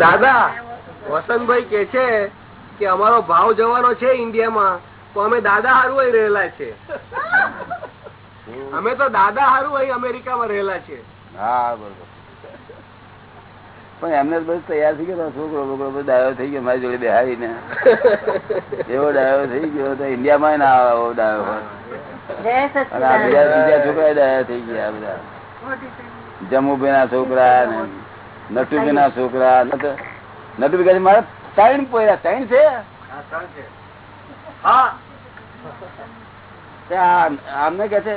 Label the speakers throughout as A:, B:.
A: દાદા વસંતભાઈ કે છે કે અમારો ભાવ જવાનો છે ઇન્ડિયામાં તો અમે દાદા હારું અહીં રહેલા છે. અમે તો દાદા હારું અહીં અમેરિકામાં રહેલા છે.
B: હા બરોબર. પણ એમને બધું તૈયાર થઈ ગયો છોકરો બોકરો બધો ડાયો થઈ ગયો મારી જોડે બેહાડીને એવો ડાયો થઈ ગયો તો ઇન્ડિયામાં ના આવો ડાયો. હોય બીજા બીજા છોકરા દયા થઈ ગયા બધા. જમુભાઈ ના છોકરા ને નટુભાઈ ના છોકરા નટુભાઈ મારે ત્રણ પોયરા ત્રણ છે? આમને કે છે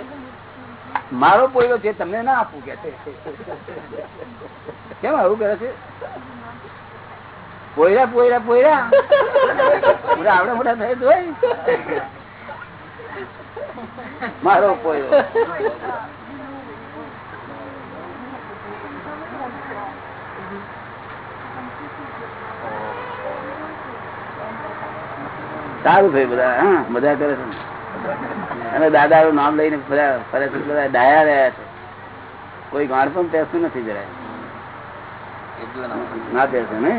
B: મારો પોયો છે તમને ના આપવું કે છે. કેમ આવું કરે છે? પોયરા પોયરા પોયરા. આવડે મોટા થાય તો હોય. મારો પોયરો સારું થયું બધા, હા, બધા કરે છે અને દાદા નું નામ લઈને ફરે છે બધા, ડાયા રહ્યા છે. કોઈ ગાણ પણ પેસતું નથી જરાય. ના પેસે ને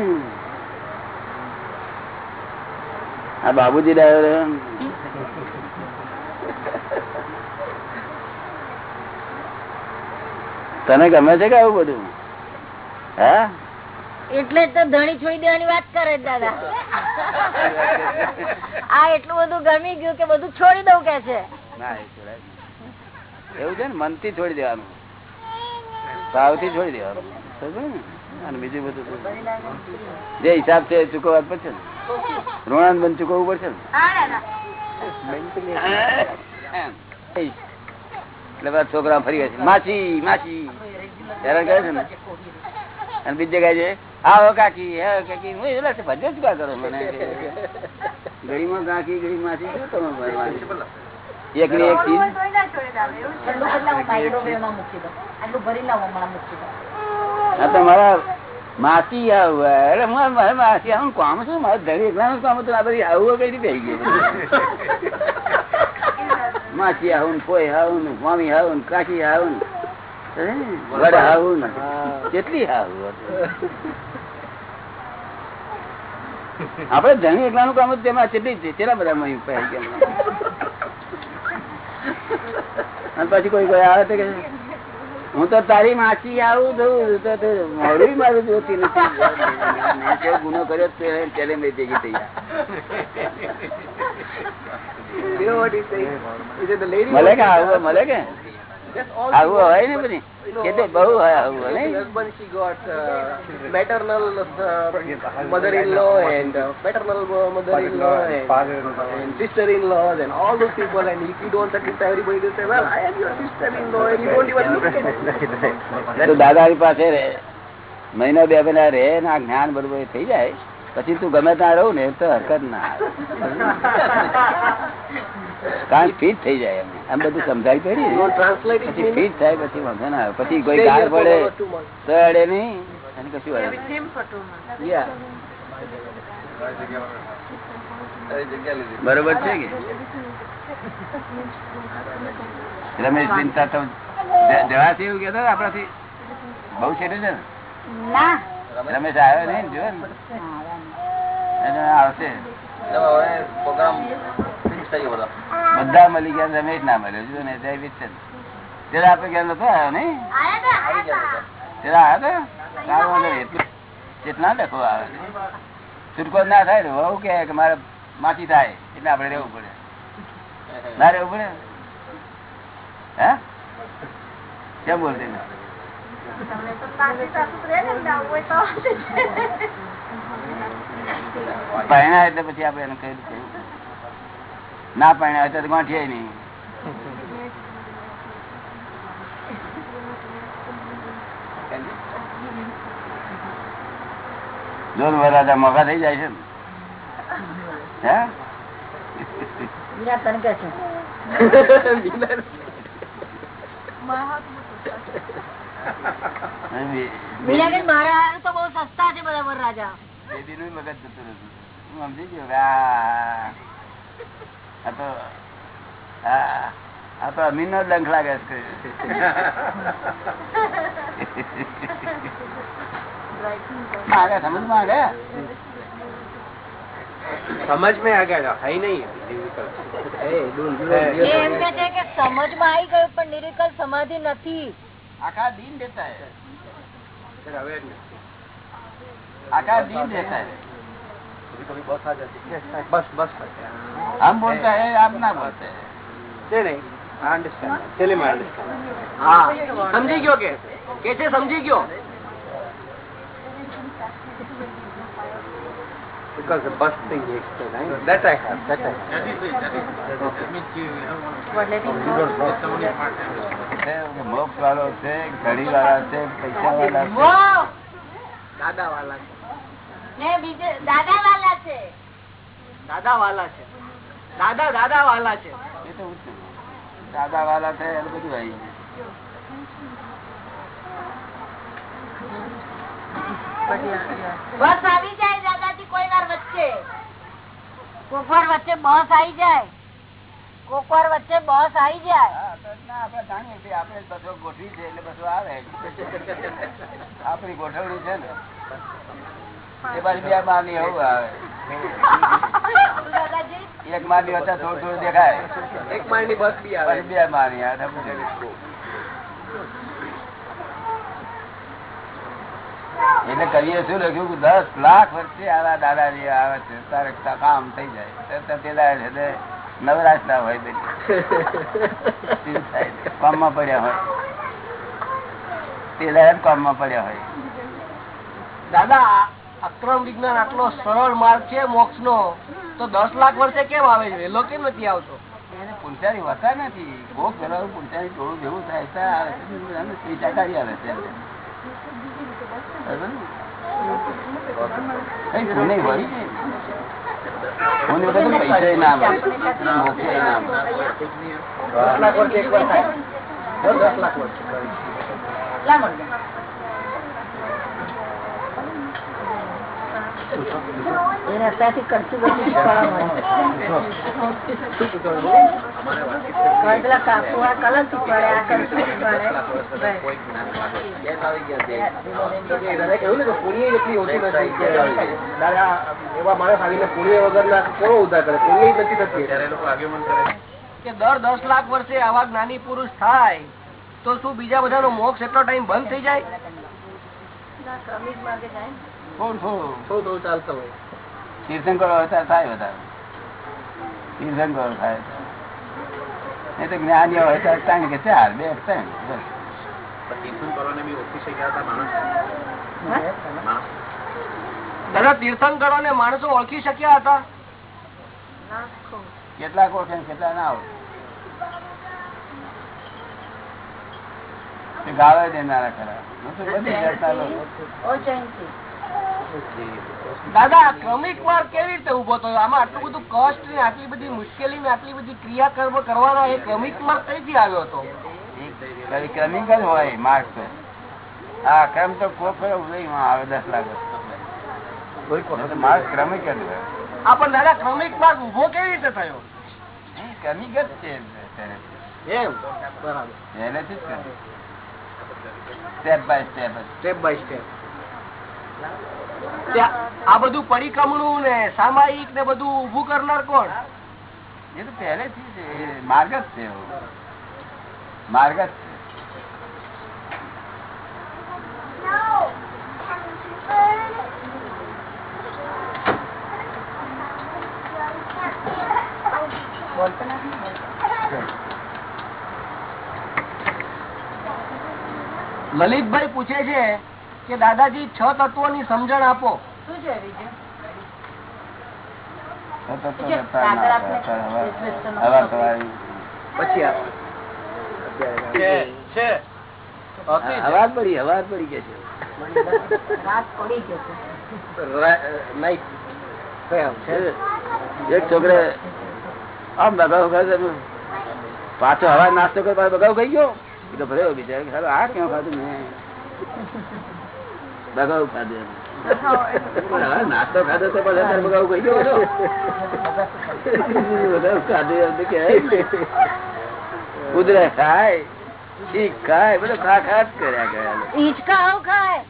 B: આ બાબુજી ડાયો રહ્યો. તને ગમે છે કે આવું બધું? હા?
C: એટલે તો ધણી છોડી દેવાની વાત કરે દાદા. આ એટલું બધું ગમી ગયું કે બધું છોડી દઉં કે છે.
B: એવું છે ને મનથી છોડી દેવાનું. ભાવથી છોડી દેવાનું. અને બીજું બધું જે હિસાબ છે ચૂકવવા પડશે ને. ઋણાન બંધ ચૂકવવું પડશે ને. એટલે બધા છોકરા ફરી ગયા માસી માસી હેરાન કરે છે ને અને બીજી જગ્યાએ છે આવો કાકી આવો કાકી હું એટલે છે ભજન શું કરો મને ગળીમાં કાકી ગળી માસી શું તમે ભરવાની? એક ની એક ચીજ આ મારા માસી આવું મારે માસી આવું કામ શું? મારે ધણી એકલાનું કામ હતું આ બધી આવું કઈ રીતે ગયું? માસી આવું કોઈ આવું મામી આવું કાકી આવું વડ આવું કેટલી આવું આપડે ધણી એકલાનું કામ હતું તેમાં કેટલી કેટલા બધા મહી ગયા? અને પછી કોઈ કોઈ આવે તો કે હું તો તારી માસી આવું છું તો મોડું મારું જોતી નથી. ગુનો કર્યો તો એને પેલે મેં ભેગી થઈ
A: lady
B: મળે કે મળે કે? આવું હોય ને. બધી કેટલે બહુ હોય આવું નહીં
A: her husband she got uh, maternal uh, mother-in-law and uh, paternal uh, mother-in-law and, and sister-in-laws and all those people and if you don't satisfy everybody they say well I am your sister-in-law and you don't even look at it.
B: તો દાદાની પાસે રહે મહિનો બે મહિના રહે ને આ જ્ઞાન બરોબર થઈ જાય પછી તું ગમે ત્યાં રહું ને તો હરકત ના આવે કારણ ફીટ થઈ જાય એમ આમ બધું સમજાવી પડી પછી? ફીટ થાય પછી વાંધો ના આવે. પછી કોઈ ગાર પડે. તો અડે નહીં અને કશું અડે બરોબર છે કે? રમેશ ચિંતા તો જવાથી એવું કેતો આપડાથી બહુ છે ને? રમેશ આવ્યો નહીં જોયો ને. એને આવશે બધા. મળી ગયા રમેશ ના મળ્યો. જો ને જય વિચન ત્યારે આપડે ગયા નતો આવ્યો નહીં ત્યારે આવ્યો તો. એટલું કેટલા લખો આવે. છૂટકો ના થાય ને વહુ કે મારે માસી થાય એટલે આપડે રહેવું પડે. ના રહેવું પડે? હે? કેમ બોલતી પહેણા એટલે પછી આપડે એને કહી કહ્યું. ના પાણી હોય તો ગાંઠીએ નહીં. જોર વરાજા મોઘા થઈ જાય છે
C: મારા તો બહુ સસ્તા છે બધા વરરાજા.
B: મગજ જતું રહેતું. સમજી ગયો સમજમાં આગળ સમજ મેં આગળ
C: હઈ આવી ગયું પણ નિરીકલ સમાધિ નથી.
B: આખા દિન દેતા હે આખા દિન દેતા देता है आकार दीन देता है
D: बस बस
B: हम बोलते हैं आप ना बोलते हैं
D: नहीं नहीं आई अंडरस्टैंड चलिए मैं अंडरस्टैंड हाँ समझी क्यों के कैसे समझी क्यों Because the bus thing you explained, right? That I have, that I have.
B: એટલે મોક્ષ વાળો છે ઘડી વાળા છે પૈસા વાળા છે
D: દાદા વાલા છે
C: ને બીજે દાદા વાલા છે.
D: દાદા વાલા છે. દાદા દાદા વાલા છે.
B: એ દાદા વાળા છે એટલે બધું આવી
C: બસ આવી જાય દાદાજી કોઈ વાર વચ્ચે. કોક વાર વચ્ચે બસ આવી જાય. કોક વાર વચ્ચે બસ આવી જાય.
B: આપણે જાણીએ છીએ, આપડે બસો ગોઠવી છે એટલે બસો આવે. આપણી ગોઠવણી છે ને. એ બાજુ બે માર એવું આવે. એક મારની વચ્ચે થોડું થોડું દેખાય.
D: એક માળની બસ બી આવે.
B: બે મારની આવે એટલે કવિએ શું લખ્યું? કે દસ લાખ વર્ષે આવા દાદાજી આવે છે. તારે કામ થઈ જાય. તો પેલા છે નવરાશ ના હોય કામમાં પડ્યા હોય. પેલા કામમાં પડ્યા હોય.
D: દાદા અક્રમ વિજ્ઞાન આટલો સરળ માર્ગ છે મોક્ષ નો તો દસ લાખ વર્ષે કેમ આવે છે? વહેલો કેમ નથી આવતો?
B: એને પુંચારી વસા નથી. ભોગ પેલા પુંચારી થોડું જેવું થાય આવે છે. અને ચાકારી આવે છે. બરાબર ને? કઈ પુણ્ય હોય ને. પુણ્ય વગર તો પૈસા ના મળે મોક્ષે ના મળે
D: દસ લાખ વર્ષે એક વાર કરતું દર દસ લાખ વર્ષે દાદા કહ્યું ને કે પુણ્ય એટલી ઓછી નથી. કે દાદા એવા માણસ આવીને પુણ્ય વગરના કોનો ઉદ્ધાર કરે? પુણ્ય નથી થતી. કે દર દસ લાખ વર્ષે આવા જ્ઞાની પુરુષ થાય તો શું બીજા બધાનો મોક્ષ એટલો ટાઈમ બંધ થઈ જાય?
B: થોડું થોડું
D: થોડું થોડું ચાલતો હોય
B: તીર્થંકરો હતા થાય વધારે. તીર્થંકરો થાય. એ તો જ્ઞાનીઓ હોય ત્રણ કે ચાર બે ત્રણ બસ.
D: દાદા તીર્થંકરો ને માણસો. ઓળખી શક્યા હતા?
B: કેટલાક ઓળખે કેટલા ના ઓળખે. ગાળો દેનારા ખરા. બધી.
D: દાદા ક્રમિક માર્ગ કેવી રીતે ઊભો થયો? આમાં આટલું બધું કોસ્ટ ને આટલી બધી મુશ્કેલી ને આટલી બધી ક્રિયા કર્મ કરવાના એ ક્રમિક માર્ગ કઈથી આવ્યો હતો?
B: ક્રમિક જ હોય માર્ગ તો. હા ક્રમ તો આવે દસ લાખ માર્ગ ક્રમિક જ હોય.
D: હા પણ દાદા ક્રમિક માર્ગ ઊભો કેવી રીતે થયો?
B: ક્રમિક જ છે
D: એમ. બરાબર.
B: પહેલેથી જ step by step
D: step by step. આ બધું પરિક્રમણું ને સામાયિક ને બધું ઉભું કરનાર કોણ?
B: એ તો પહેલેથી માર્ગ જ છે માર્ગ જ છે.
D: લલિતભાઈ પૂછે છે કે દાદાજી છ
B: તત્વો ની સમજણ આપો છે એક છોકરે આમ બગાવ પાછો હવા નાસ્તો કરે પાછો બગાવ કઈ ગયો? એ તો ભર્યો બિચારો. આ કેમ ખાધું મેં? બગાવ ખાધું. નાસ્તો ખાધો તો પાછો બગાવ ખાઈ ગયો બગાવ ખાધું એમ તો કહેવાય ખાય ઠીક ખાય બધું ખા ખા જ કર્યા
C: ગયા ખાય.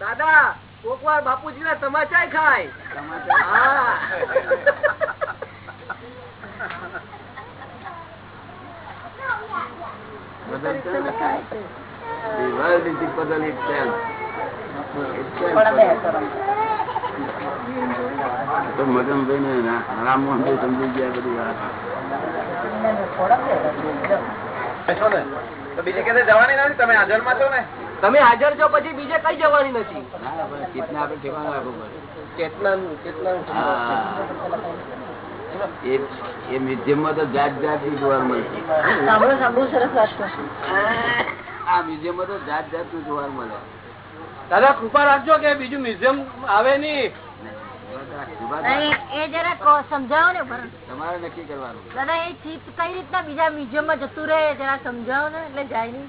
A: દાદા કોક વાર બાપુજી ના તમાચા ખાય. હા
B: The world is equal itself. તો મગનભાઈ ને રામમોહનભાઈ સમજી ગયા બધી વાત.
A: બીજે ક્યાંય જવાની નથી? તમે હાજરમાં છો ને? તમે હાજર છો પછી બીજે કઈ જવાની નથી?
B: ના, પણ આપણે ઠેકાણું રાખવું પડે.
A: ચેતના ચેતના
B: એ એ મ્યુઝિયમમાં તો જાત જાતની જોવા મળશે આ મ્યુઝિયમ તો જાત જાતનું જોવા મળે.
A: દાદા કૃપા રાખજો કે બીજું મ્યુઝિયમ આવે નહીં.
C: નહીં, એ જરા કહો, સમજાવો ને ભરણ.
B: તમારે નક્કી કરવાનું.
C: દાદા એ ચીપ કઈ રીતના બીજા મ્યુઝિયમમાં જતું રહે જરા સમજાવો ને એટલે જાય નહીં.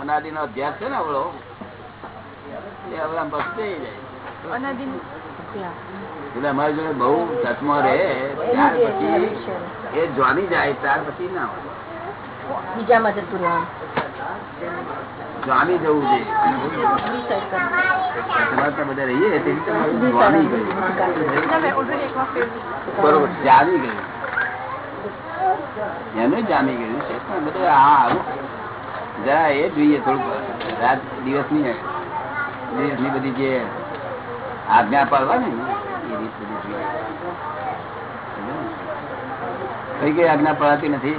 B: અનાદિ નો અભ્યાસ છે ને આવડો એ હવે આમ બસતે જાય એટલે અમારી જોડે બહુ ટચમાં રહે ત્યાર પછી એ જોની જાય ત્યાર પછી ના હોય.
C: બીજામાં જતું રહેવાનું.
B: જવું છે. બધા રહીએ ગયું બરોબર જામી ગયું એનું જામી ગયું છે. પણ બધું આ જરા એ જોઈએ થોડુંક. રાત દિવસની ની બધી જે આજ્ઞા પાડવા ને એ રીત બધી જોઈએ કઈ કઈ આજ્ઞા પડાતી નથી.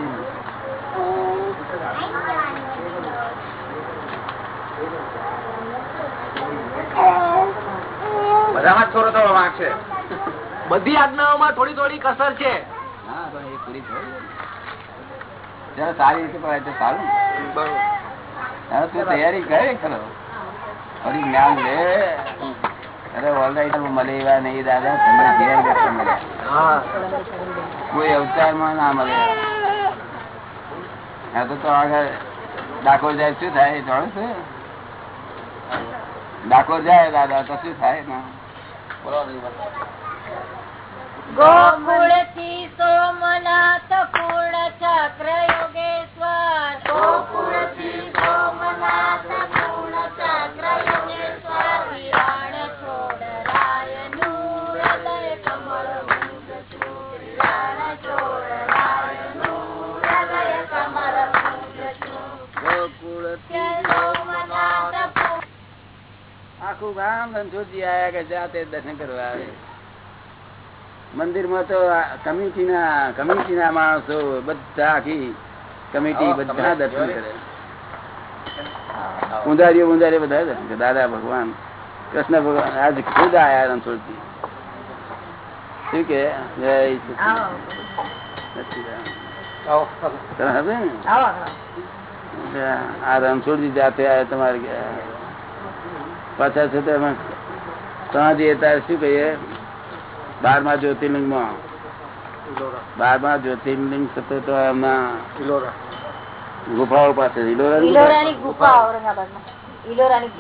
A: બધામાં થોડો થોડો વાંક છે. બધી આજ્ઞાઓમાં થોડી થોડી કસર છે.
B: હા પણ એ પૂરી થઈ જરા સારી રીતે પડાય તો સારું તૈયારી કરે ખરો ફરી જ્ઞાન લે. અરે ઓલરાઈટ મળે એવા નહીં દાદા, તમને ઘેર બેઠા મળ્યા કોઈ અવતારમાં ના મળે. આ તો આગળ ડાકોર જાય, શું થાય? જાણું છે? ડાકોર જાય દાદા, તો શું થાય? ના.
C: ગોકુળથી સોમનાથ પૂર્ણ ચક્ર યોગેશ્વર. ગોકુળથી સોમનાથ
B: આખું ગામ રણછોડજી આયા કે જાતે દર્શન કરવા આવે મંદિરમાં તો કમિટી ના કમિટી ના માણસો બધા આખી કમિટી બધા દર્શન કરે ઊંધારીઓ ઊંધારીઓ બધા દર્શન કરે દાદા ભગવાન કૃષ્ણ ભગવાન આજ ખુદ આયા રણછોડજી શું કે જય સચિદાનંદ. સચિદાનંદ. તમે સમજે ને?
C: આવો
B: એટલે આ રણછોડજી જાતે આયા તમારે ઘેર. પાછા છે તો એમાં ત્યાં ત્યારે શું કહીએ? બારમા જ્યોતિર્લિંગમાં બારમા જ્યોતિર્લિંગ થતો તો એમના ગુફાઓ પાસે.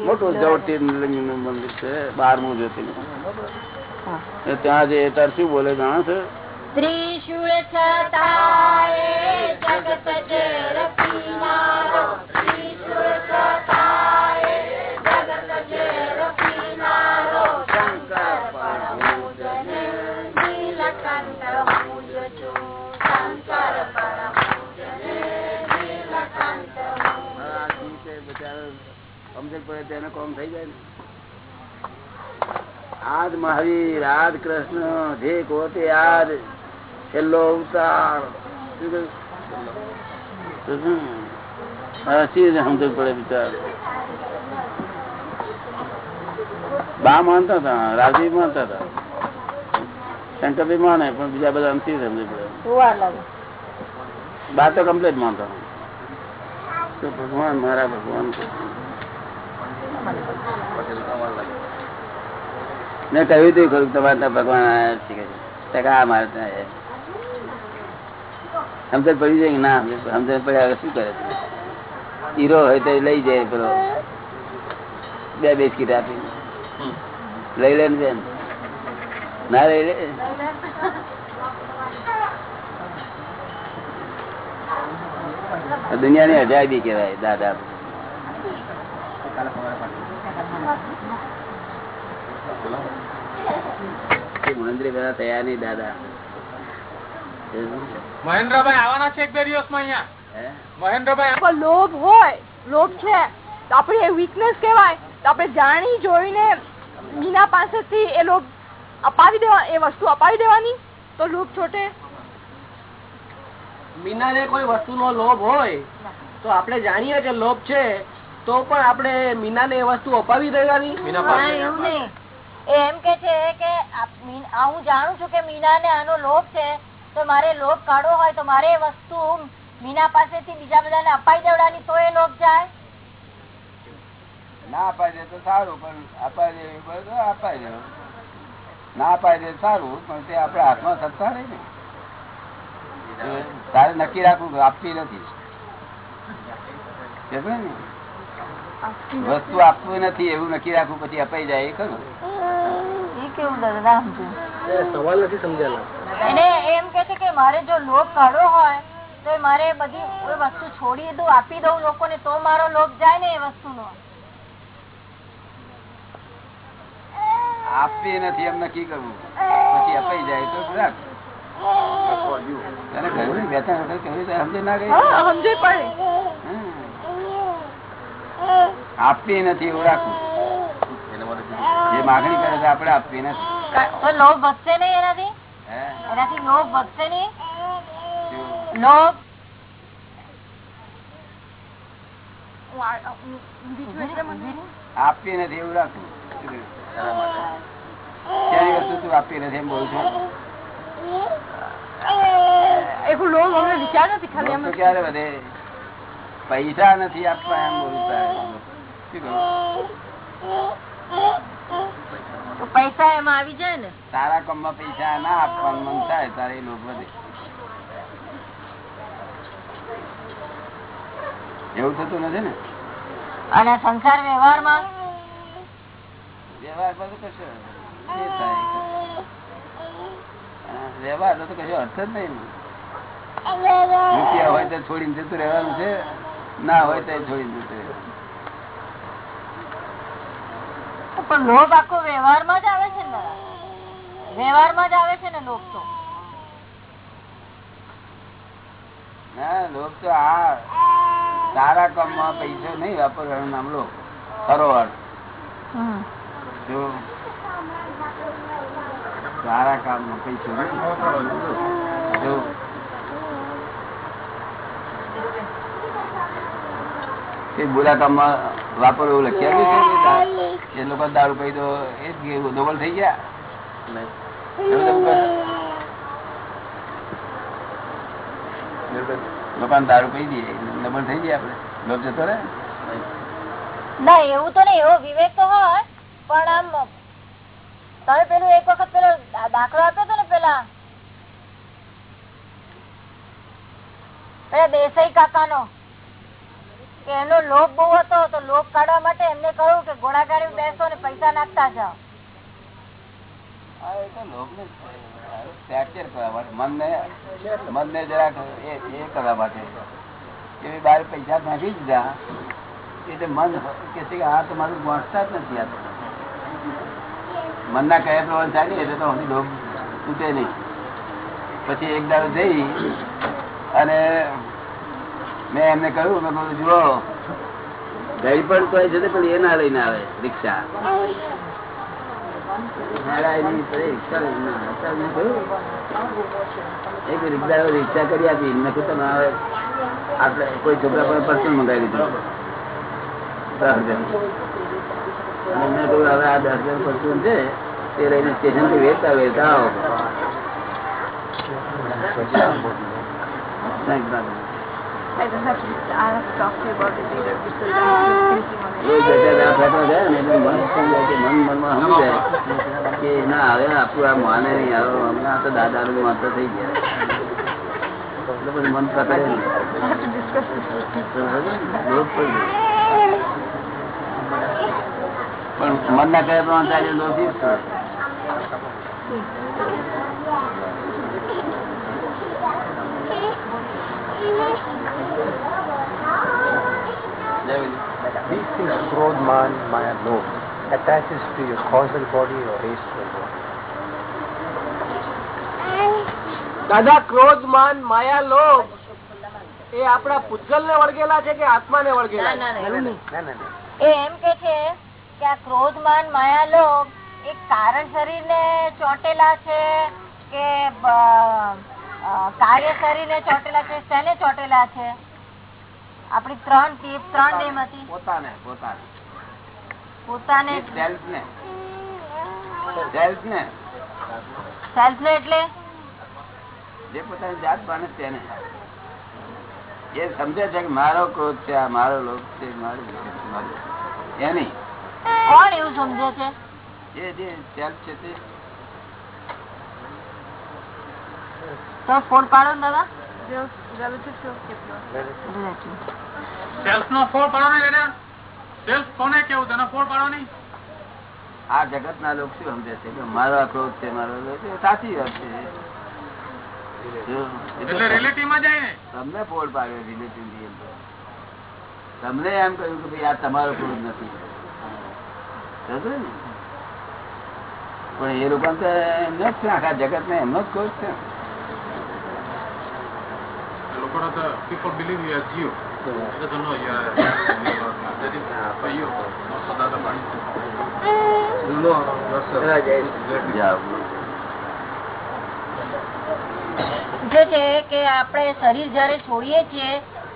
B: મોટું જ્યોતિર્લિંગનું મંદિર છે બારમું જ્યોતિર્લિંગ. ત્યાં જે તાર શું બોલે જાણો છે?
C: ત્રિશુળ જગત છતાંય
B: સમજણ પડે તેને કોમ થઈ જાય ને. આજ મહાવીર આજ કૃષ્ણ જે કોતે આજ છેલ્લો અવતાર. સમજણ પડે બિચાર? બા માનતા હતા રાજી માનતા હતા. શંકરભાઈ માને પણ બીજા બધા અંતિ સમજણ પડે? બા તો કમ્પ્લીટ માનતા તો ભગવાન મારા ભગવાન મેં કહ્યું હતું ખરું તમારે ભગવાન આયા છે કે આ મારે ત્યાં સમજણ પડી જાય ના સમજણ પડ્યા હવે શું કરે હીરો હોય તો લઈ જાય પેલો. બે બિસ્કીટ આપી લઈ લે ને ના લઈ લે? દુનિયાની અજાયબી કહેવાય દાદા. મહેન્દ્રી બધા તૈયાર નહીં દાદા.
E: મહેન્દ્રભાઈ આવવાના છે એક બે દિવસમાં અહિયાં મહેન્દ્રભાઈ
F: લોભ હોય લોભ છે. તો આપડે એ વીકનેસ કહેવાય. તો આપણે જાણી જોઈને મીના પાસેથી એ લોભ અપાવી દેવા એ વસ્તુ અપાવી દેવાની. તો લોભ છોટે.
A: મીનાને કોઈ વસ્તુનો લોભ હોય તો આપણે જાણીએ કે લોભ છે. તો પણ આપણે મીનાને એ વસ્તુ અપાવી દેવાની?
C: ના, એવું નહીં. એમ કે છે કે મીન- હું જાણું છું કે મીના ને આનો લોભ છે તો મારે લોભ કાઢવો હોય તો મારે એ વસ્તુ મીના પાસેથી બીજા બધાને અપાઈ દેવડાની તો એ લોભ જાય?
B: ના અપાય દે તો સારું પણ અપાય દે એવું બધું તો અપાય દે. ના અપાય દે સારું પણ તે આપડે હાથમાં સત્તા રહી ને તારે નક્કી રાખવું આપતી નથી. ને? વસ્તુ આપવું નથી એવું નક્કી રાખવું પછી અપાઈ જાય ખરું.
C: એ કેવું દાદા સમજુ
A: એ સવાલ નથી સમજેલો.
C: એને એમ કે છે કે મારે જો લોભ કાઢવો હોય તો મારે બધી વસ્તુ છોડી દઉં આપી દઉં લોકોને તો મારો લોભ જાય ને એ વસ્તુનો.
B: આપવી નથી એમ નક્કી કરવું. પછી અપાઈ જાય તો રાખ. તને કહ્યું ને બે ત્રણ કહ્યું સમજે ના ગઈ
F: સમજે પડે.
B: આપવી નથી એવું રાખવું. જે માગણી કરે છે આપડે આપવી નથી.
C: લોભ વધશે નહીં એનાથી? એનાથી લોભ વધશે નહીં? લોભ?
B: આપવી નથી એવું રાખવું. ક્યાંય વસ્તુ તું આપવી નથી એમ બોલું છું?
F: વિચાર નથી ખાલી
B: ક્યારે વધે? પૈસા નથી આપવા એમ બોલું તારે. શું કહું
C: તો પૈસા એમાં આવી જાય ને?
B: તારા કામમાં પૈસા ના આપવાનું મન થાય તારે એ લોભ વધે. એવું થતું નથી ને?
C: અને સંસાર વ્યવહારમાં?
B: વ્યવહાર બધું કશો વ્યવહાર તો કશો અર્થ જ નહીં રૂપિયા હોય તો છોડીને જતું રહેવાનું છે ના હોય તો છોડીને જતું રહેવાનું
C: પણ લોભ આખો વ્યવહારમાં જ આવે છે ને વ્યવહારમાં જ આવે છે ને લોભ તો.
B: ના લોભ તો આ તારા કામમાં પૈસો નહીં વાપરવાનું નામ લો. ખરો જો તારા કામમાં પૈસો નહીં જો. બુરા કામમાં વાપરવું એવું લખી છે? એ લોકો દારૂ પી તો એ ડબલ થઈ ગયા.
C: ના, એવું તો નહીં એવો વિવેક તો હોય, પણ આમ, તમે પેલું એક વખત પેલો દાખલો આપ્યો હતો ને પેલા? પેલા દેસાઈ કાકાનો. કે એનો લોભ બહુ હતો, તો લોભ કાઢવા માટે એમને કહ્યું કે ઘોડાગાડી બેસો ને પૈસા નાખતા જાઓ.
B: મન કે આ તમારું પહોંચતા જ નથી આ મનના કયા પ્રમાણે એટલે તો હજી લોભ તૂટે પછી એક દાડો જઈ અને મેં એમને કહ્યું મેં કહ્યું જુઓ ગઈ પણ તો છે પણ એ ના લઈને આવે રિક્ષા. એક રિક્ષા રિક્ષા કરી આપી. તમે આપણે કોઈ છોકરા પર પર્સન મંગાવી દીધું કહ્યું હવે આ દસ હજાર પર્સન છે તે લઈને સ્ટેશનથી વેચતા વેચતા આવો. દાદા નું માત્ર થઈ ગયા મન પકડે નહીં.
F: I have to discuss this with people.
B: લોભ કોઈ નહીં. પણ મનના કયા પ્રમાણે ચાલે લોભી જ છે.
D: These things, Krodh, Man, Maya, Lobh, attaches to your causal body or astral body.
A: દાદા ક્રોધ માન માયા લોભ એ આપણા પૂતગલ ને વળગેલા છે કે આત્મા ને વળગેલા.
C: એ એમ કે છે કે આ ક્રોધમાન માયા લોભ એ કારણ શરીર ને ચોટેલા છે કે કાર્ય શરીર ને ચોટેલા છે શેને ચોટેલા છે આપણી ત્રણ ટીપ ત્રણ ડેમ હતી
B: પોતાને પોતાને.
C: પોતાને.
B: સેલ્ફ ને સેલ્ફ ને
C: સેલ્ફ ને એટલે?
B: જે પોતાની જાત માને તેને. એ સમજે છે કે મારો ક્રોધ છે આ મારો લોક છે મારું મારું એની
C: કોણ એવું સમજે છે?
B: એ જે સેલ્ફ છે તે.
C: તો ફોન પાડો ને દાદા.
F: Those relative to
E: સેલ્ફ નો ફોડ પાડો નહીં દાદા સેલ્ફ કોને કેવું? તેનો ફોડ પાડો નહીં?
B: આ જગત ના લોકો શું સમજે છે? કે મારો આ ક્રોધ છે મારો સાચી વાત છે.
E: રિલેટિવ ને.
B: તમને ફોડ પાડ્યો રિલેટિવ તમને એમ કહ્યું કે ભાઈ આ તમારો ક્રોધ નથી? પણ એ લોકો તો એમનો જ છે આખા જગત ને એમનો જ ક્રોધ છે.
E: લોકો તો people believe you. Are Jew. He doesn't know you. Are that is for you, not for the other party.
B: જાઓ.
C: પૂછે છે કે આપણે શરીર જયારે છોડીએ છીએ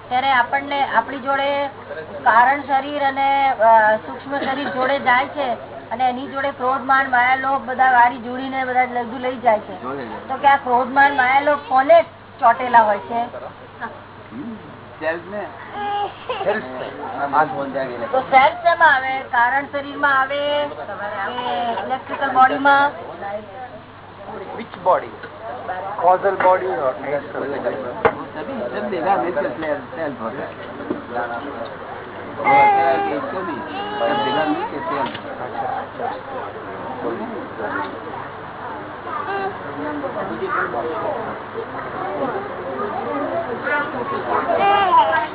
C: ત્યારે આપણને આપણી જોડે કારણ શરીર અને સૂક્ષ્મ શરીર જોડે જાય છે અને એની જોડે ક્રોધમાન માયાલોભ બધા વારી જોડીને બધા લઘુ લઈ જાય છે. તો કે આ ક્રોધમાન માયાલોભ કોને ચોટેલા હોય છે. કારણ શરીર શેમાં આવે? કારણ શરીરમાં આવે? ઇલેક્ટ્રિકલ બોડીમાં
D: Which body? Causal body or astral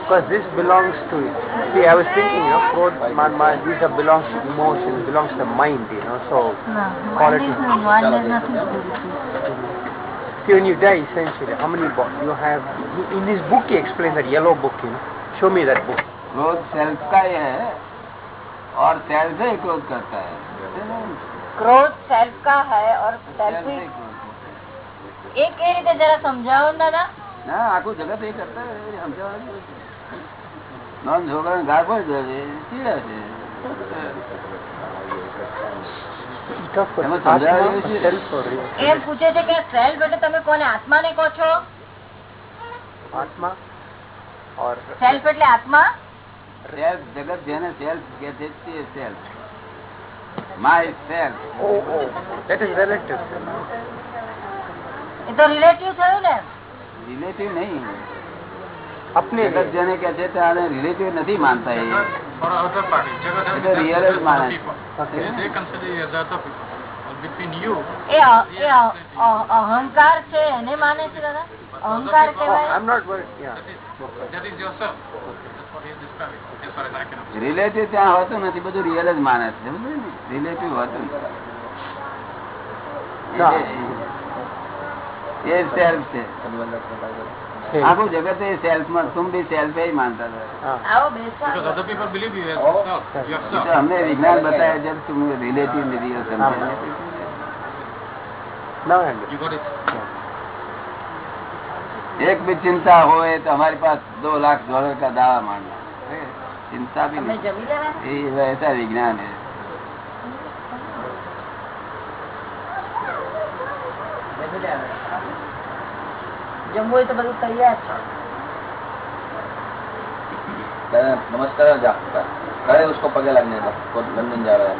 D: Because this belongs to it. See, I was thinking, you know, quote, my, man, these are belongs to emotion, belongs to mind, you know, so no, quality. No, mind has nothing to do with this. See, when you die, essentially, how many books you have? In this book, he explains that yellow book, you know. Show me that book.
B: Growth self-ca ही है self self growth. ही क्रोध करता है क्रोध self
C: એ કઈ રીતે જરા સમજાવો દાદા?
B: ના આખું જગત એ કરતા સમજાવવાનું નોન છોકરાને ગાળ પડી જાય ચીડા છે.
D: He talks about
B: એમાં
C: પૂછે છે કે સેલ્ફ એટલે તમે કોને આત્માને કહો છો?
D: આત્મા
C: સેલ્ફ એટલે આત્મા?
B: સેલ્ફ જગત જેને સેલ્ફ કે છે તે
D: self. Myself. that is relative.
B: Relative નહીં.
D: આપણે
B: જગત જેને કે છે ત્યારે રિલેટિવ નથી માનતા એ.
C: રિયલ જ માને. અહંકાર છે એને માને છે દાદા?
B: રિલેટિવ ત્યાં હોતું નથી બધું રિયલ જ માને છે. રિલેટિવ હોતું નથી. એ સેલ્ફ છે. આખું જગત તું બી સેલ્ફ
D: એ માનતા
E: હતા. વિજ્ઞાન બતાવે
B: જબ તું રિલેટિવ એક બી ચિંતા હોય તો અમારી પાસે દો લાખ ડોલર કા દાવા
C: માંડવા
B: ચિંતા
C: બી નહીં
B: એ વિજ્ઞાન હે Yeah.
C: જમવું હોય તો બધું તૈયાર છે
G: नमस्कार जा करे उसको पगे लगने का को लंदन जा रहा है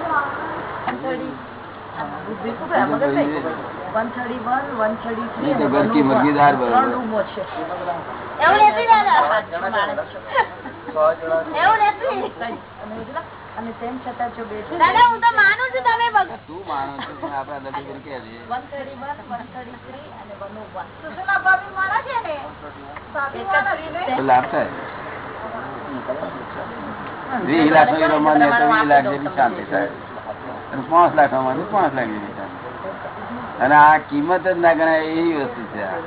B: નહીં તો ઘર કી મુર્ગી દાર તેમ
C: છતાં જો દાદા દાદા હું તો માનું છું તમે
B: તું માનો છો? પણ આપણા દર્દી કે છે.
C: સુશીલા ભાભી મારા છે ને? ભાભી મારા છે ને.
B: તો લાભ થાય. વીસ લાખ નો હીરો માને તો વીસ લાખ જેટલી શાંતિ થાય. અને પાંચ લાખ નો પાંચ લાખ જેટલી શાંતિ. અને આ કિંમત જ ના ગણાય એવી વસ્તુ છે આ.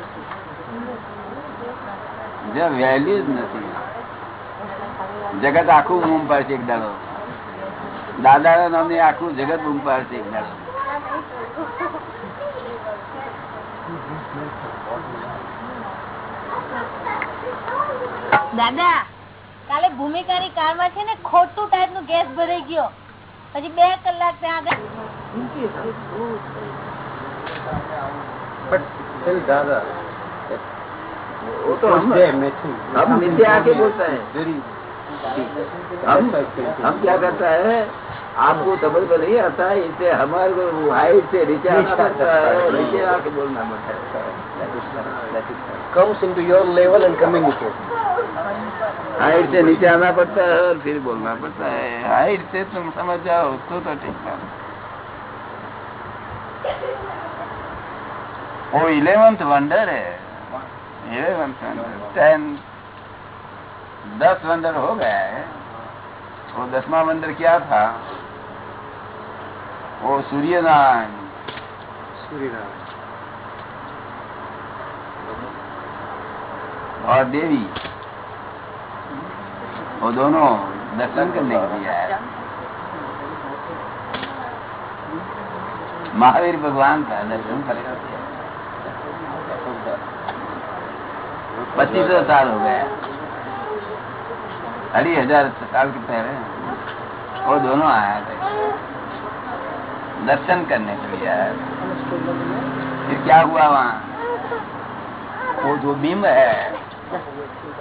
B: જે વેલ્યુ જ નથી. જગત આખું બૂમ પડશે એક દાડો. દાદા નામની આખું જગત બૂમ પાડશે
C: દાદા કાલે ભૂમિકાની કારમાં છે ને ખોટું ટાઈપનું ગેસ ભરાઈ ગયો. પછી બે કલાક ત્યાં આગળ
D: દાદા still, Dada,
B: वो तो हम. हम क्या करता है? आपको समझ में नहीं आता है इससे हमारे को हाइट से नीचे आना पड़ता है नीचे आके बोलना पड़ता है।
A: Comes into your level and communicate.
B: Height से नीचे आना पड़ता है और फिर बोलना पड़ता है। हाइट से तुम समझ जाओ तो तो ठीक है वो इलेवेंथ वंडर है। इलेवेंथ वंडर टेन दस वंडर हो गया है वो दसवा वंडर क्या था? वो सूर्य नारायण
D: सूर्य नारायण
B: और देवी। वो दोनों दर्शन करने के लिए आए। महावीर भगवान का दर्शन करने पच्चीस साल हो गए अढ़ी हज़ार साल के पहले। वो दोनों आया थे। दर्शन करने के लिए आया। फिर क्या हुआ वहाँ? वो जो बिंब है,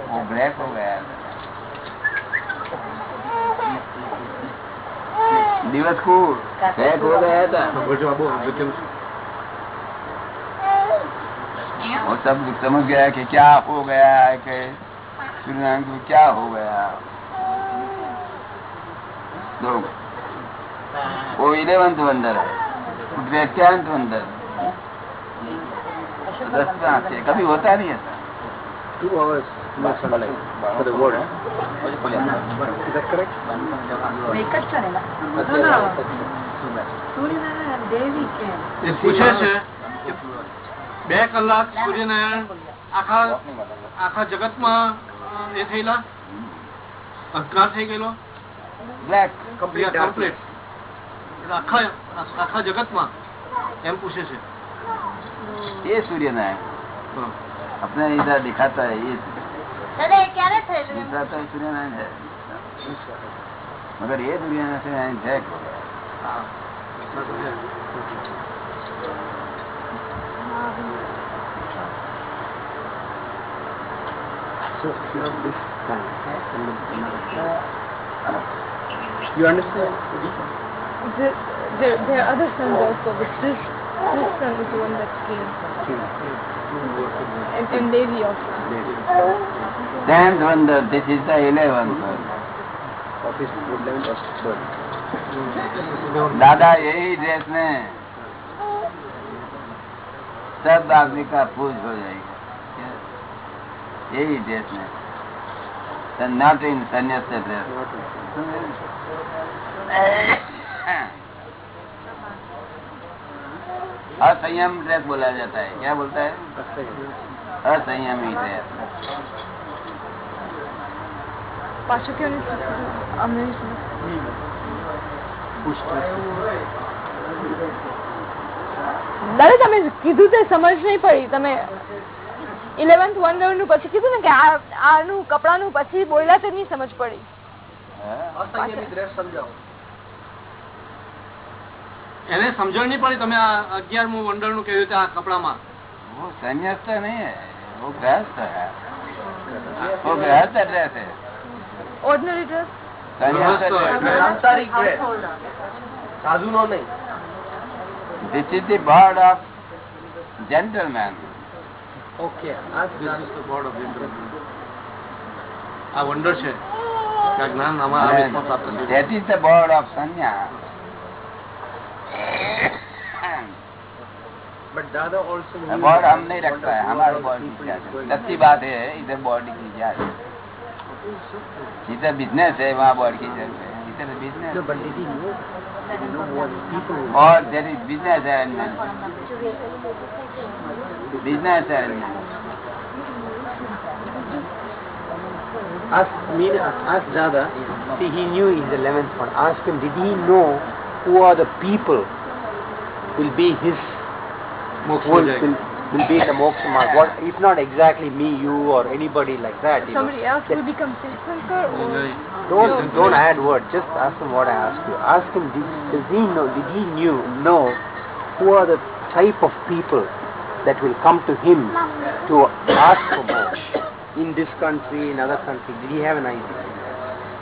B: वो ब्लैक हो गया दिवस को ब्लैक हो गया था। वो सब समझ गया कि क्या हो गया है, कि सूर्यनारायण को क्या हो गया दो वो इलेवंथ वंडर है ग्रेटेंथ वंडर दसवां है कभी होता नहीं ऐसा
D: Two hours no sunlight for the world. Is that correct?
E: એ પૂછે છે કે બે કલાક સૂર્યનારાયણ આખા આખા જગતમાં અ, એ થયેલા અંધકાર થઈ ગયેલો?
B: બ્લેક
E: કમ્પ્લીટ આખા આખા જગતમાં એમ પૂછે છે.
C: એ
B: સૂર્યનારાયણ. આપણે ઇધર દેખાતા એ દેખાતા સૂર્યનારાયણ મગર એ સૂર્યનારાયણ
D: છે you have this time. You understand?
F: There, there, there are other sons also, but this, this son is the one that came. And, and Devi also.
B: Tenth wonder this is the eleventh
D: Of his level of birth.
B: दादा यही dress में सब आदमी का पूज हो जाएगा यही ड्रेस में नॉट इन संन्यास ड्रेस असंयम ड्रेस बोला जाता है क्या बोलता है असंयमी ड्रेस
F: પાછું કેવું અમે દાદા તમે કીધું તે સમજ નહીં પડી તમે ઇલેવન્થ વનડર નું પછી કીધું ને કે આ આનું કપડાનું પછી બોલ્યા તે નહીં સમજ પડી
A: અસંયમી દ્રઢ સમજાવો
E: એને સમજણ નહીં પડી તમે આ અગિયારમું વંડર નું કહ્યું આ કપડામાં
B: वो संन्यास्त नहीं है वो गृहस्थ है वो गृहस्थ ड्रेस है
F: ઓર્ડિનરી ડ્રેસ
B: સંન્યાસ્ત
E: ગૃહસ્થ
B: dress.
A: સાંસારિક દ્રઢ સાધુ નો નહીં
B: This is the bird of gentleman.
A: Okay. Ask
E: This is the God of gentleman. આ વંડર છે કે આ જ્ઞાન આમાં આ વિશ્વમાં પ્રાપ્ત થયું.
B: That is the bird of sannyas.
A: But Dada also means
B: board हम नहीं रखता है हमारा बॉर्ड की क्या है सच्ची बात है इधर बॉर्ड की क्या है इधर बिजनेस है वहाँ बॉर्ड की जरूरत है इधर
A: No,
B: business
A: but did he know? Did he know what people were
B: और there is business arrangement Vijayanacharya.
D: Ask, mean, ask Radha, see he knew his 11th one. Ask him, did he know who are the people will be his
E: moksha
D: will, will, will be the moksha mark. What, if not exactly me, you or anybody like that. Somebody know.
F: else will become Tirthankar or...
D: Don't, no. don't add words. Just ask him what I asked you. Ask him, did, does he know, did he knew, know who are the type of people that will come to him to ask for more. in this country, in other country? Did he have an idea?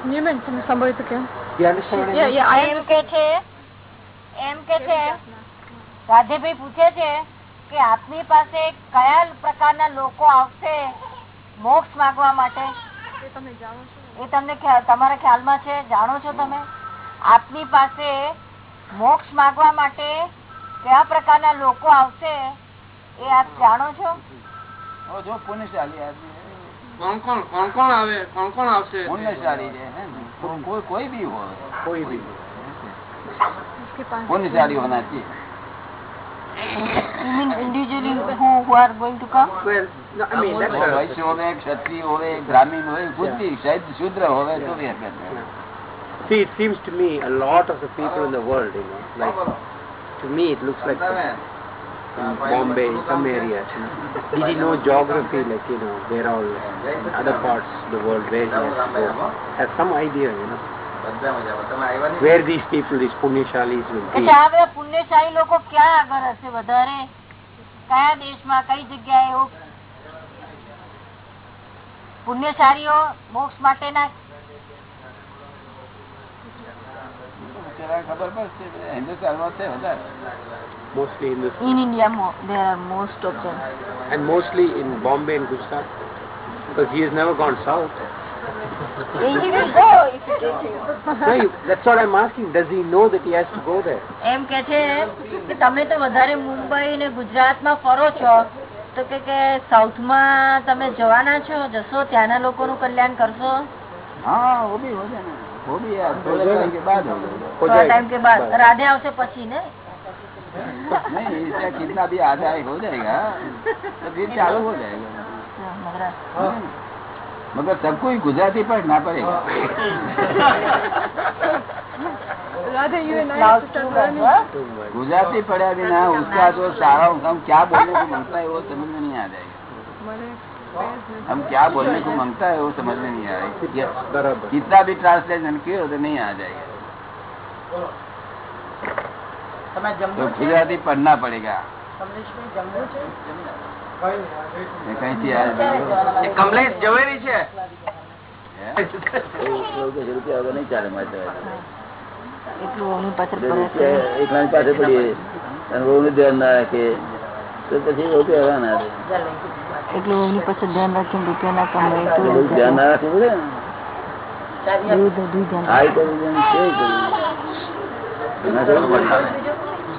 F: Newman, તમે સાંભળ્યું તો કેમ
D: Do you understand what I mean?
F: yeah, I
C: એમ કે છે એમ કે છે રાધેભાઈ પૂછે છે કે આપની પાસે કયા પ્રકારના લોકો આવશે મોક્ષ માંગવા માટે
F: તમે જાણો છો
C: એ તમને તમારા ખ્યાલમાં છે જાણો છો તમે આપની પાસે મોક્ષ માંગવા માટે કયા પ્રકારના લોકો આવશે એ આપ જાણો છો
B: वो जो पुण्यशाली आदमी है
E: કોણ કોણ કોણ કોણ આવે કોણ કોણ આવશે
B: पुण्यशाली जो है ना, को, कोई कोई भी हो
D: कोई भी.
F: उसके पास
B: पुण्यशाली होना चाहिए
C: You mean individually who, who are going to come?
D: Well, no, I mean, that's
B: वो
D: a,
B: वैश्य होवे क्षत्रिय होवे ग्रामीण होवे कुछ भी शायद शूद्र होवे तो भी हरकत नहीं
D: see, it seems to me a lot of the people in the world, you know, like, to me it looks like in Bombay, in some areas, you know. Did he know geography, like, you know, where all, in other parts of the world, where he has to go? Has some idea, you know, where these people, these Punyashalis will be.
C: એટલે આ બધા પુણ્યશાળી લોકો ક્યાં આગળ હશે વધારે કયા દેશમાં કઈ જગ્યાએ એવું પુણ્યશાળીઓ મોક્ષ માટેના
B: ખબર પડશે હિન્દુસ્તાનમાં છે વધારે
D: Mostly in this,
C: in India there are most of them
D: and mostly in Bombay and Gujarat, because he has never gone south.
C: he will go if you take him.
D: No, you, that's what I'm asking. Does he know that he has to go there?
C: એમ કે છે કે તમે તો વધારે મુંબઈ ને ગુજરાતમાં ફરો છો તો કે કે સાઉથમાં તમે જવાના છો જશો ત્યાંના લોકોનું કલ્યાણ કરશો
B: हाँ वो भी हो जाना वो भी है थोड़े टाइम के बाद हो जाएगा
D: हो
C: થોડા
D: जाएगा.
C: ટાઈમ કે બાદ રાધે આવશે પછી ને
B: नहीं कितना भी आधा हो जाएगा तो फिर चालू हो जाएगा।
C: हाँ।
B: मगर। सबको ही गुजराती पढ़ना पड़ेगा। गुजराती पढ़ा ना उसका जो सारा हम क्या बोलने को माँगता है वो समझ में नहीं आ जाएगा हम क्या बोलने को माँगता है वो समझ में नहीं आ रहा
D: है।
B: कितना भी ट्रांसलेशन किए तो नहीं आ जाएगा। તો ગુજરાતી પડના ધ્યાન ના રાખીએ. તો પછી રૂપિયા એવા ના
C: એટલું ધ્યાન રાખીને રૂપિયા
B: ધ્યાન ના રાખવું પડે
C: ધ્યાન
B: હાઈ કરવું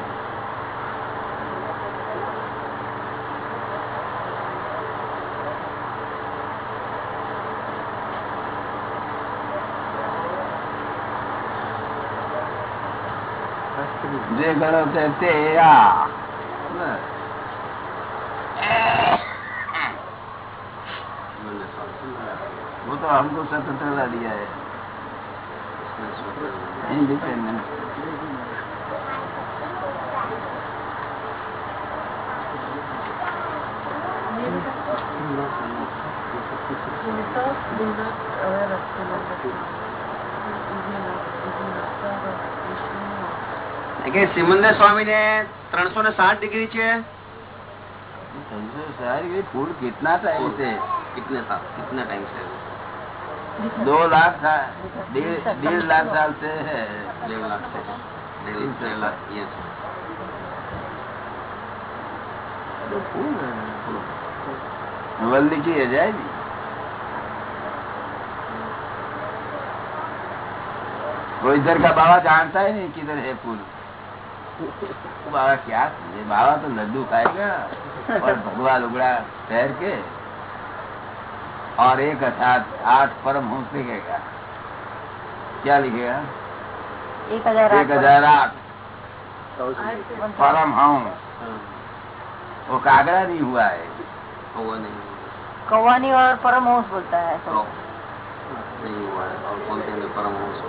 B: જે ગણો છે તે આ वो तो हमको स्वतंत्रता दिया है इंडिपेंडेंस
G: કે સિમંદર સ્વામી ને ત્રણસો ને સાત ડિગ્રી છે
B: દો લાખ डेढ़ लाख साल से है
G: डेढ़ लाख से डेढ़ लाख ये
B: फूल की इधर का बाबा जानता ही नहीं किधर है फूल वो बाबा क्या समझे बाबा तो लड्डू खाएगा और भगवा लुगड़ा ठहर के और एक अर्थात आठ परम हंस लिखेगा क्या लिखेगा
C: એક હજાર
B: एक हजार आठ परम हंस वो कागड़ा नहीं हुआ है
G: हुआ नहीं
C: કૌવાની और परमहंस बोलता है तो
G: नहीं हुआ है और बोलते हैं परमहंस हो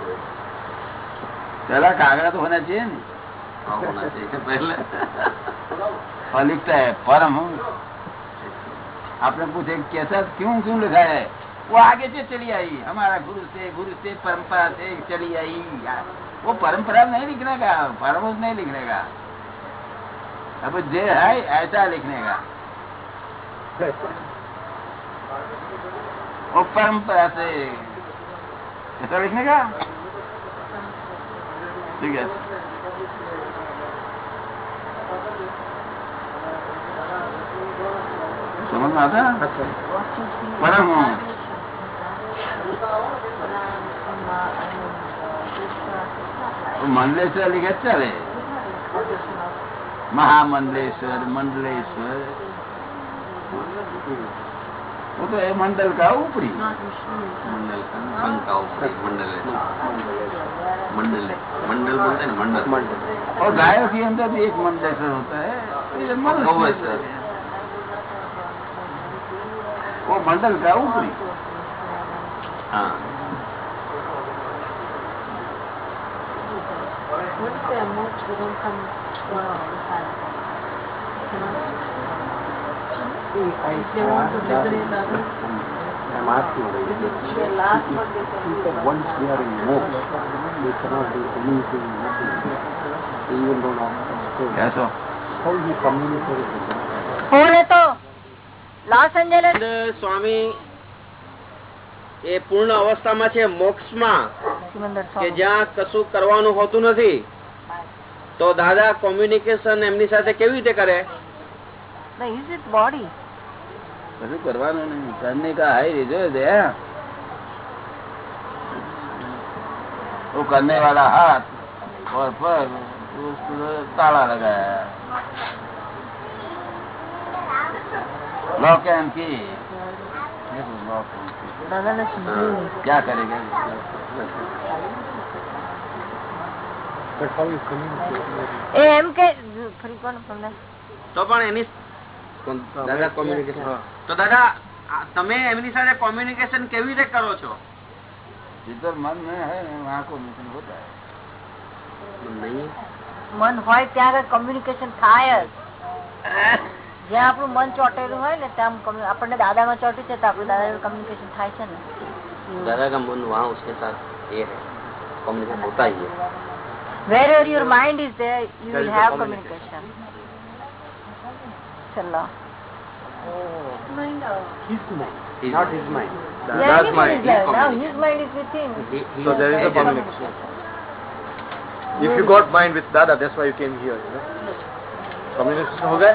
B: चला कागड़ा तो होना चाहिए ना
G: और
B: लिखता है, परम हंस आपने पूछे, कैसा, क्यों क्यों लिखा है? वो आगे से चली आई। हमारा गुरु से गुरु से, परंपरा से चली आई। वो परंपरा नहीं लिखने का परमहंस नहीं लिखने का अब जे है, ऐसा लिखने का वो परंपरा से, ऐसा लिखने का ठीक है। समझ में आता है परम हंस वो मंडलेश्वर लिखे चले महामंडलेश्वर मंडलेश्वर वो तो है मंडल का ऊपरी
G: मंडल का संघ का ऊपरी मंडल है मंडल है मंडल बोलते हैं ना मंडल
B: और गायों के अंदर भी एक मंडलेश्वर होता है ये मंडल
G: गौवेश्वर।
B: वो मंडल का ऊपरी
G: हाँ
D: I'm asking like, he said once they are in moksha, they cannot do anything, nothing. They even don't understand.
B: कैसो
D: How he communicated with them.
G: સ્વામી એ પૂર્ણ અવસ્થામાં છે મોક્ષમાં
C: સિમંદર
G: કે
C: સ્વામી
G: જ્યાં કશું કરવાનું હોતું નથી તો દાદા કોમ્યુનિકેશન એમની સાથે કેવી રીતે કરે
C: ઇઝ ઇટ બોડી
B: કશું કરવાનું નહીં કરને કા હાય જો દે वो करने वाला हाथ और पर उसको ताला लगाया Lock and key lock and key
C: દાદાને સમજાયું નહીં.
B: क्या करेगा
D: But how you communicate?
C: એ એમ કે ફરી કોણ તમને
G: તો પણ એની દાદા કોમ્યુનિકેશન તો દાદા આ તમે એમની સાથે કોમ્યુનિકેશન કેવી રીતે કરો છો
B: जिधर मन में है वहाँ को मिशन होता है
G: નહીં
C: મન હોય ત્યાં આગળ કમ્યુનિકેશન થાય જ જ્યાં આપણું મન ચોટેલું હોય ને ત્યાં commu- આપણને દાદામાં ચોટ્યું છે તો આપણું દાદા કમ્યુનિકેશન થાય છે ને
G: दादा का मन वहाँ उसके साथ ये है कम्युनिकेशन होता ही है
C: wherever your mind is there you will have communication ચલો
D: His mind, not his mind.
C: Yeah, his mind is there. Now his mind is with him.
G: He- he
E: So
G: is
E: there is a
G: present.
E: communication. If you got mind with Dada, that's why you came here. You know? Communication हो गया?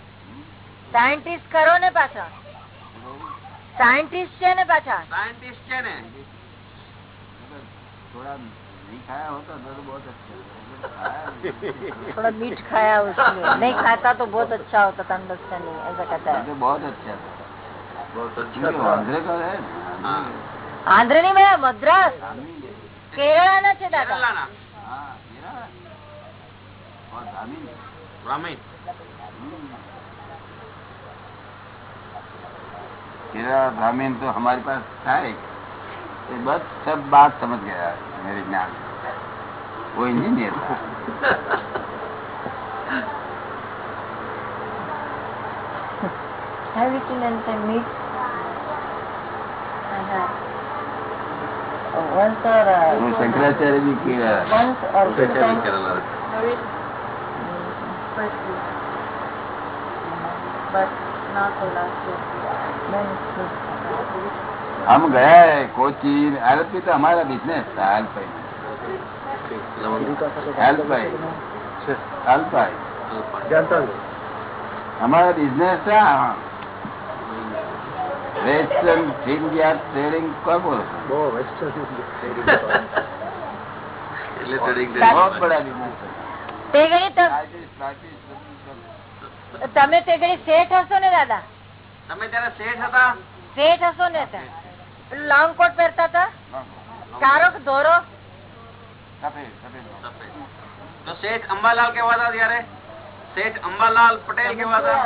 C: Scientist ખરો ને પાછા scientist છે ને પાછા
G: scientist છે ને
B: थोड़ा नहीं खाया होता तो तो बहुत अच्छा होता। खाया नहीं।
C: थोड़ा मीठ खाया उसने नहीं खाता तो बहुत अच्छा होता था अंडरस्टैंडिंग ऐसा कहता
B: ये
C: है
B: तो बहुत अच्छा था
G: बहुत अच्छी
B: क्योंकि
G: बात।
B: आंध्र का है ना
G: हाँ
C: આંધ્ર ની મેં મદ્રાસ કેરળા ના છે દાદા
G: કેરલાના
B: हाँ मेरा और धामी
G: બ્રાહ્મણ
B: मेरा ब्राह्मण तो हमारे पास था एक ये बस सब बात समझ गया मेरे ज्ञान से। वो इंजीनियर था
C: Have it in and meet. Once or
B: वो शंकराचार्य जी की
C: once or two times. But not the last year. Then it's good.
B: हम गया है कोचीन हेल्प भी तो हमारा बिजनेस था हेल्प भाई हेल्प भाई हेल्प भाई
D: जानता हूँ
B: हमारा बिजनेस था वेस्टर्न इंडिया ट्रेडिंग क्या बोलो
D: वो वेस्टर्न
G: એટલે trading
B: बहुत बड़ा बिजनेस है
C: તમે તે ઘડી શેઠ હશો ને દાદા?
G: તમે ત્યારે શેઠ હતા?
C: શેઠ હશો ને લોંગ કોટ પહેરતા હતા? કારો ધોરો?
G: તો શેઠ અંબાલાલ કેવા હતા ત્યારે? શેઠ અંબાલાલ પટેલ કેવા હતા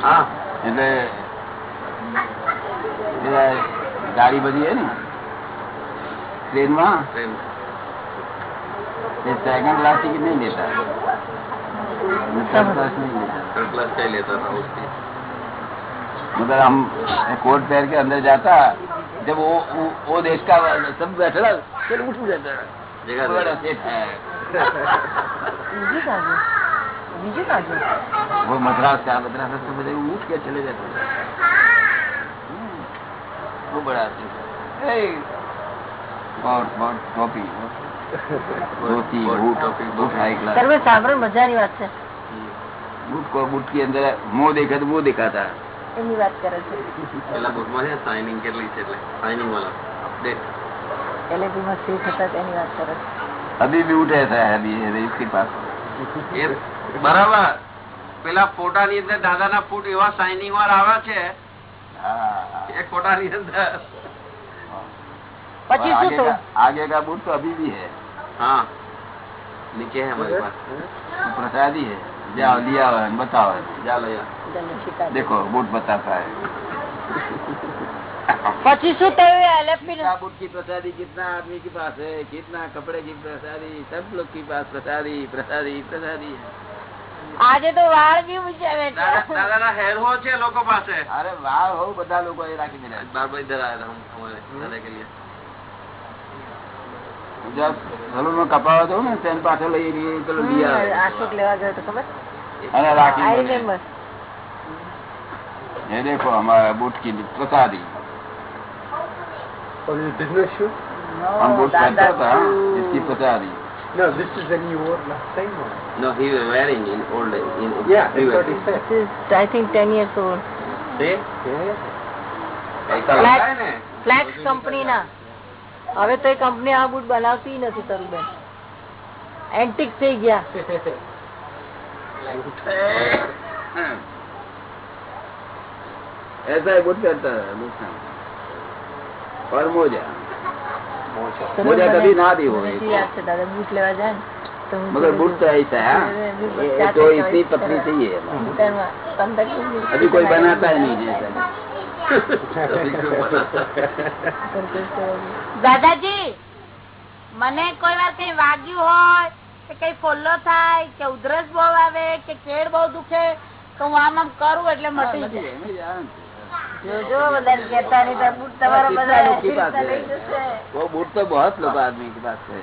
G: હા.
B: એટલે ગાડી બધી હે ને ટ્રેન માં
G: પ્રેમ.
B: ये सेकंड क्लास टिकट नहीं लेता थर्ड क्लास नहीं लेता
G: थर्ड क्लास का ही लेता था उसकी
B: मगर हम कोट पहन के अंदर जाता जब वो वो, वो देश का सब बैठा फिर उठ जाता
G: जगह
B: बड़ा
G: दे।
B: सेठ है
C: બીજું કાજુ બીજું કાજુ
B: वो मद्रास का मद्रास से बजे उठ के चले जाते हम्म,
G: ખૂબ બરાબર પેલા ફોટા ની અંદર દાદા ના ફૂટ એવા સાઇનિંગ વાળા આવે છે
B: हाँ
G: એક ફોટાની અંદર
B: और
C: પછી
B: आगे
C: શું થયું
B: का, आगे का बूट तो अभी भी है
G: હા નીચે है हमारे पास
B: वो प्रसादी है जाओ लिया हुआ है, बताओ
G: जा लो यार
C: જલ્દી શીખાય.
B: देखो बूट बताता है
C: પછી શું થયું એલએફબી
B: कितना बूट की प्रसादी कितना आदमी के पास है कितना कपड़े की प्रसादी सब लोग के पास प्रसादी प्रसादी प्रसादी है
C: આજે તો વાળ બી ઉજાવે છે
G: દાદા દાદાના હેર હો છે લોકો પાસે
B: अरे वाह हो बता लोग ये राखी मिला
G: बार बार इधर आया था हम हमारे दादा के लिए
B: जब सलून में कपावा दो ना तेन पाछो लई लिए चलो लिया
C: અશોક લેવા ગયો તો ખબર
B: अरे राखी
C: આઈ
B: मिले।
C: રિમેમ્બર
B: ये देखो हमारा बूट की प्रसादी
D: और ये बिजनेस शू
B: हम बूट पहनता था इसकी प्रसादी
D: No, this is when you wore last time. Or?
G: No, he was wearing in old. In,
D: yeah, that's what he said.
C: This is, I
G: think,
D: 10
G: years
C: old.
G: See? Yeah. Flax,
C: Flax company ના હવે તો company આ boot બનાવતી નથી તરુબેન antique થઈ ગયા
B: એસા boot કરતા નુકસાન પરમોજા बूट ना। और मोजा मोजा कभी ना दी हो
C: મને યાદ છે દાદા બુટ લેવા જાય ને તો હું
B: मगर बूट तो ऐसा है हाँ। ये ये तो इतनी पतली चाहिए
C: પંદર પંદર
B: अभी कोई बनाता ही नहीं है ऐसा
G: अभी कोई बनाता
C: દાદાજી મને કોઈ વાર કઈ વાગ્યું હોય કે કઈ ફોલ્લો થાય કે ઉધરસ બહુ આવે કે કેળ બહુ દુખે તો હું આમ આમ કરું એટલે મટી જાય જોજો બધા કહેતા નહીં તો બુટ તમારા બધા
B: કેટલા લોકો પાસે
C: લઈ જશે
B: वो बूट तो बहुत लोग आदमी के पास है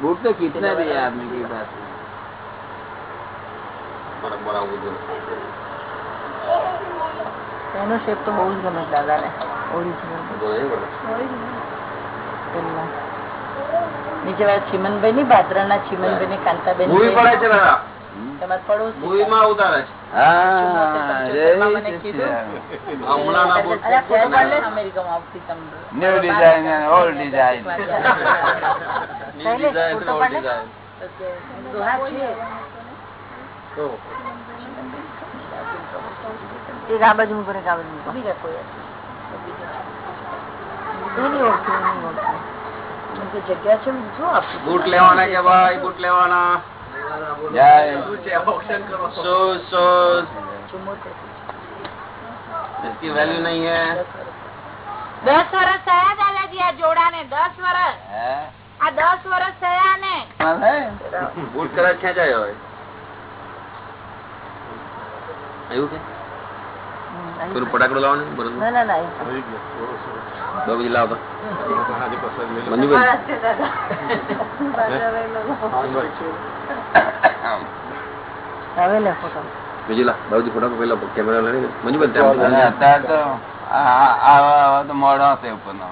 B: बूट तो कितना भी है आदमी के पास है
G: बड़ा बड़ा वो
C: એનો શેપ તો બહુ જ ગમે દાદા ને ઓરિજિનલ
G: जो है बड़ा
C: નીચે વાળા ચીમનભાઈ ની ભાદરા ના ચીમનભાઈ ને કાંતાબેન
G: મૂવી પડે છે દાદા
C: તમારા પડોશી
G: મૂવી માં ઉતારે છે.
B: હા
A: મને કીધું.
E: હમણાંના બહુ
A: અરે ફોટો પાડ લે ને અમેરિકામાં આવતી તમને.
B: ન્યુ ડિઝાઇન ઓલ્ડ ડિઝાઇન
A: પહેલે ફોટો પાડ લે. તો હા છે. એક આ બાજુ મૂકો ને એક મૂકો. બીજા કોઈ જગ્યા છે.
G: બૂટ લેવાના કે ભાઈ બૂટ લેવાના?
B: જય
G: शूज शूज
A: ચુમ્મોતેર.
G: इसकी वैल्यू नहीं है
C: દસ વર્ષ થયા દાદાજી આ જોડાને દસ વર્ષ
B: હે
C: આ દસ વર્ષ થયા ને
G: બૂટ કદાચ ખેંચાય હોય એવું કે
A: હમ, અહીં.
G: પેલું ફટાકડું લાવવાનું બરોબર
A: ના ના ના
G: લાવો તો
E: હાજી પસંદ લે લો.
G: મંજુબેન
A: હવે લે ફોટો.
G: બીજી લા બાબુજી ફોટો પેલા કેમેરા લઈને મંજુબેન
B: અત્યારે તો આવા આવા તો મોડો હશે ઉપરનો.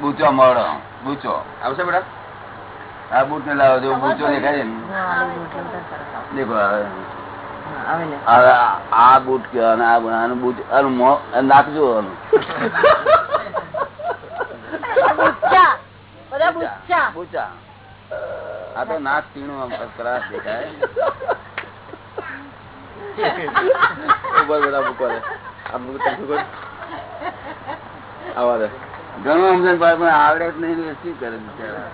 B: બૂચો મોડો બૂચો.
G: આવશે બેટા?
B: આ બૂટ ને લાવો જો બૂચો દેખાય છે ને. દેખો આ આ બૂટ કયો? અને આ આનું બૂટ નાખજો આ તો નાક first class દેખાય. ઘણું સમજણ પણ આવડે જ નહીં શું કરે બિચારા?